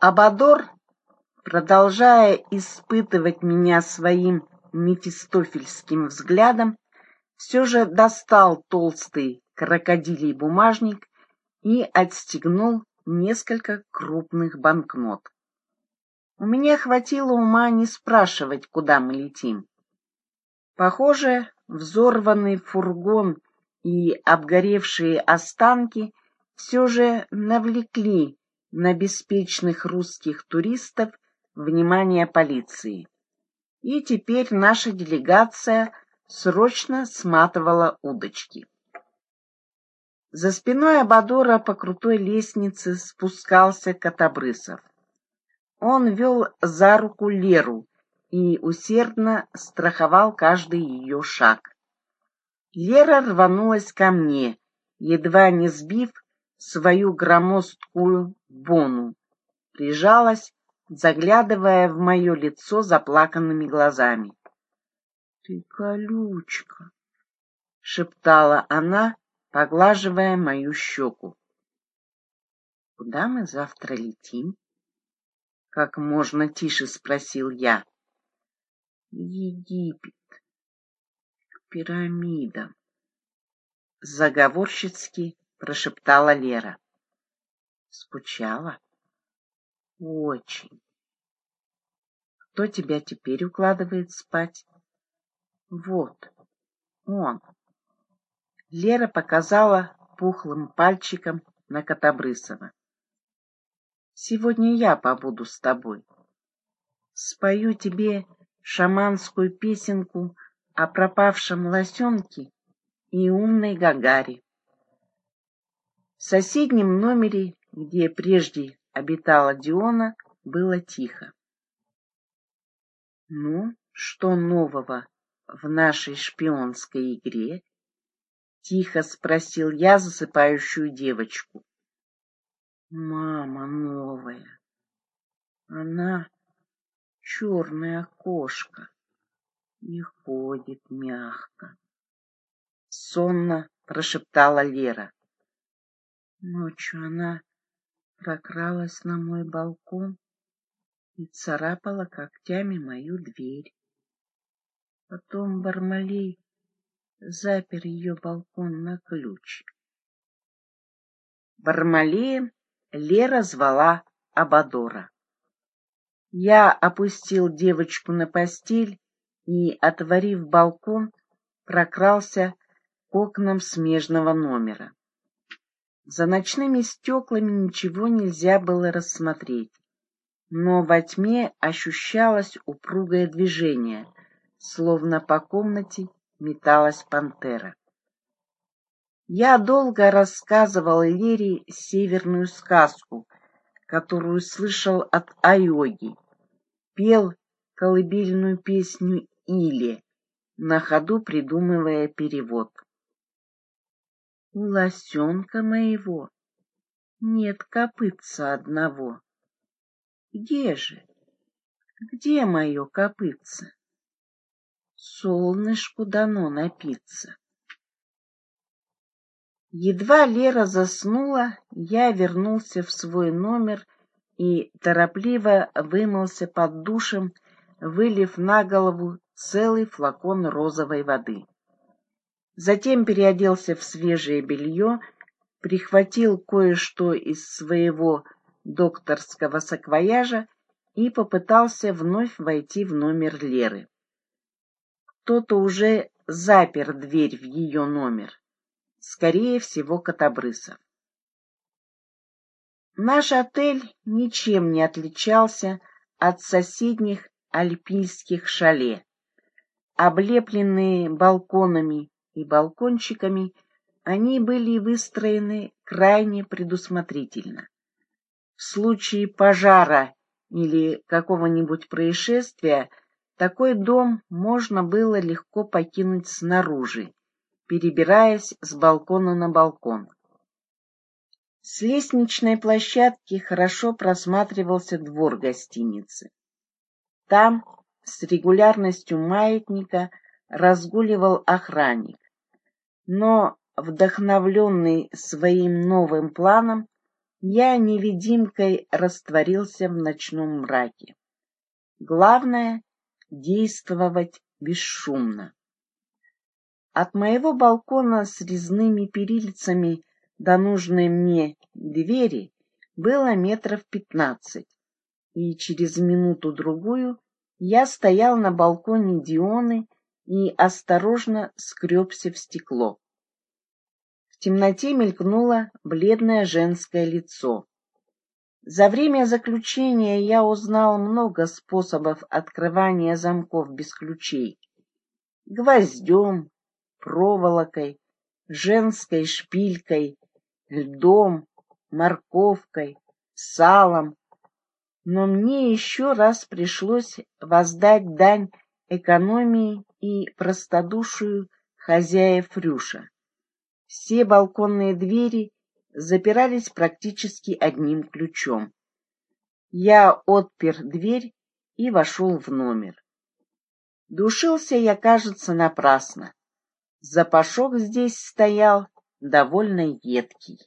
Абадор, продолжая испытывать меня своим мефистофельским взглядом, все же достал толстый крокодилий бумажник и отстегнул несколько крупных банкнот. У меня хватило ума не спрашивать, куда мы летим. Похоже, взорванный фургон и обгоревшие останки все же навлекли на беспечных русских туристов внимание полиции. И теперь наша делегация срочно сматывала удочки. За спиной Абадора по крутой лестнице спускался Котобрысов. Он вел за руку Леру и усердно страховал каждый ее шаг. Лера рванулась ко мне, едва не сбив свою громоздкую бону, прижалась, заглядывая в мое лицо заплаканными глазами. — Ты колючка, — шептала она, поглаживая мою щеку. — Куда мы завтра летим? — как можно тише спросил я. — Египет, к пирамидам. Заговорщицки прошептала Лера. Скучала? Очень. Кто тебя теперь укладывает спать? Вот, он. Лера показала пухлым пальчиком на Котобрысова. Сегодня я побуду с тобой. Спою тебе шаманскую песенку о пропавшем лосенке и умной Гагаре. В соседнем номере, где прежде обитала Диона, было тихо. «Ну, что нового в нашей шпионской игре?» — тихо спросил я засыпающую девочку. «Мама новая. Она черная кошка и ходит мягко». Сонно прошептала Лера. Ночью она прокралась на мой балкон и царапала когтями мою дверь. Потом Бармалей запер ее балкон на ключ. Бармалеем Лера звала Абадора. Я опустил девочку на постель и, отворив балкон, прокрался к окнам смежного номера. За ночными стеклами ничего нельзя было рассмотреть, но во тьме ощущалось упругое движение, словно по комнате металась пантера. Я долго рассказывал Лере северную сказку, которую слышал от Айоги, пел колыбельную песню Или, на ходу придумывая перевод. У лосенка моего нет копытца одного. Где же? Где мое копытце? Солнышку дано напиться. Едва Лера заснула, я вернулся в свой номер и торопливо вымылся под душем, вылив на голову целый флакон розовой воды. Затем переоделся в свежее белье, прихватил кое-что из своего докторского саквояжа и попытался вновь войти в номер Леры. Кто-то уже запер дверь в ее номер. Скорее всего, Котобрысов. Наш отель ничем не отличался от соседних альпийских шале. Облепленные балконами и балкончиками, они были выстроены крайне предусмотрительно. В случае пожара или какого-нибудь происшествия такой дом можно было легко покинуть снаружи, перебираясь с балкона на балкон. С лестничной площадки хорошо просматривался двор гостиницы. Там с регулярностью маятника разгуливал охранник но, вдохновленный своим новым планом, я невидимкой растворился в ночном мраке. Главное — действовать бесшумно. От моего балкона с резными перильцами до нужной мне двери было метров пятнадцать, и через минуту-другую я стоял на балконе Дионы и осторожно скребся в стекло. В темноте мелькнуло бледное женское лицо. За время заключения я узнал много способов открывания замков без ключей. Гвоздем, проволокой, женской шпилькой, льдом, морковкой, салом. Но мне еще раз пришлось воздать дань экономии и простодушию хозяев Рюша. Все балконные двери запирались практически одним ключом. Я отпер дверь и вошел в номер. Душился я, кажется, напрасно. Запашок здесь стоял довольно едкий.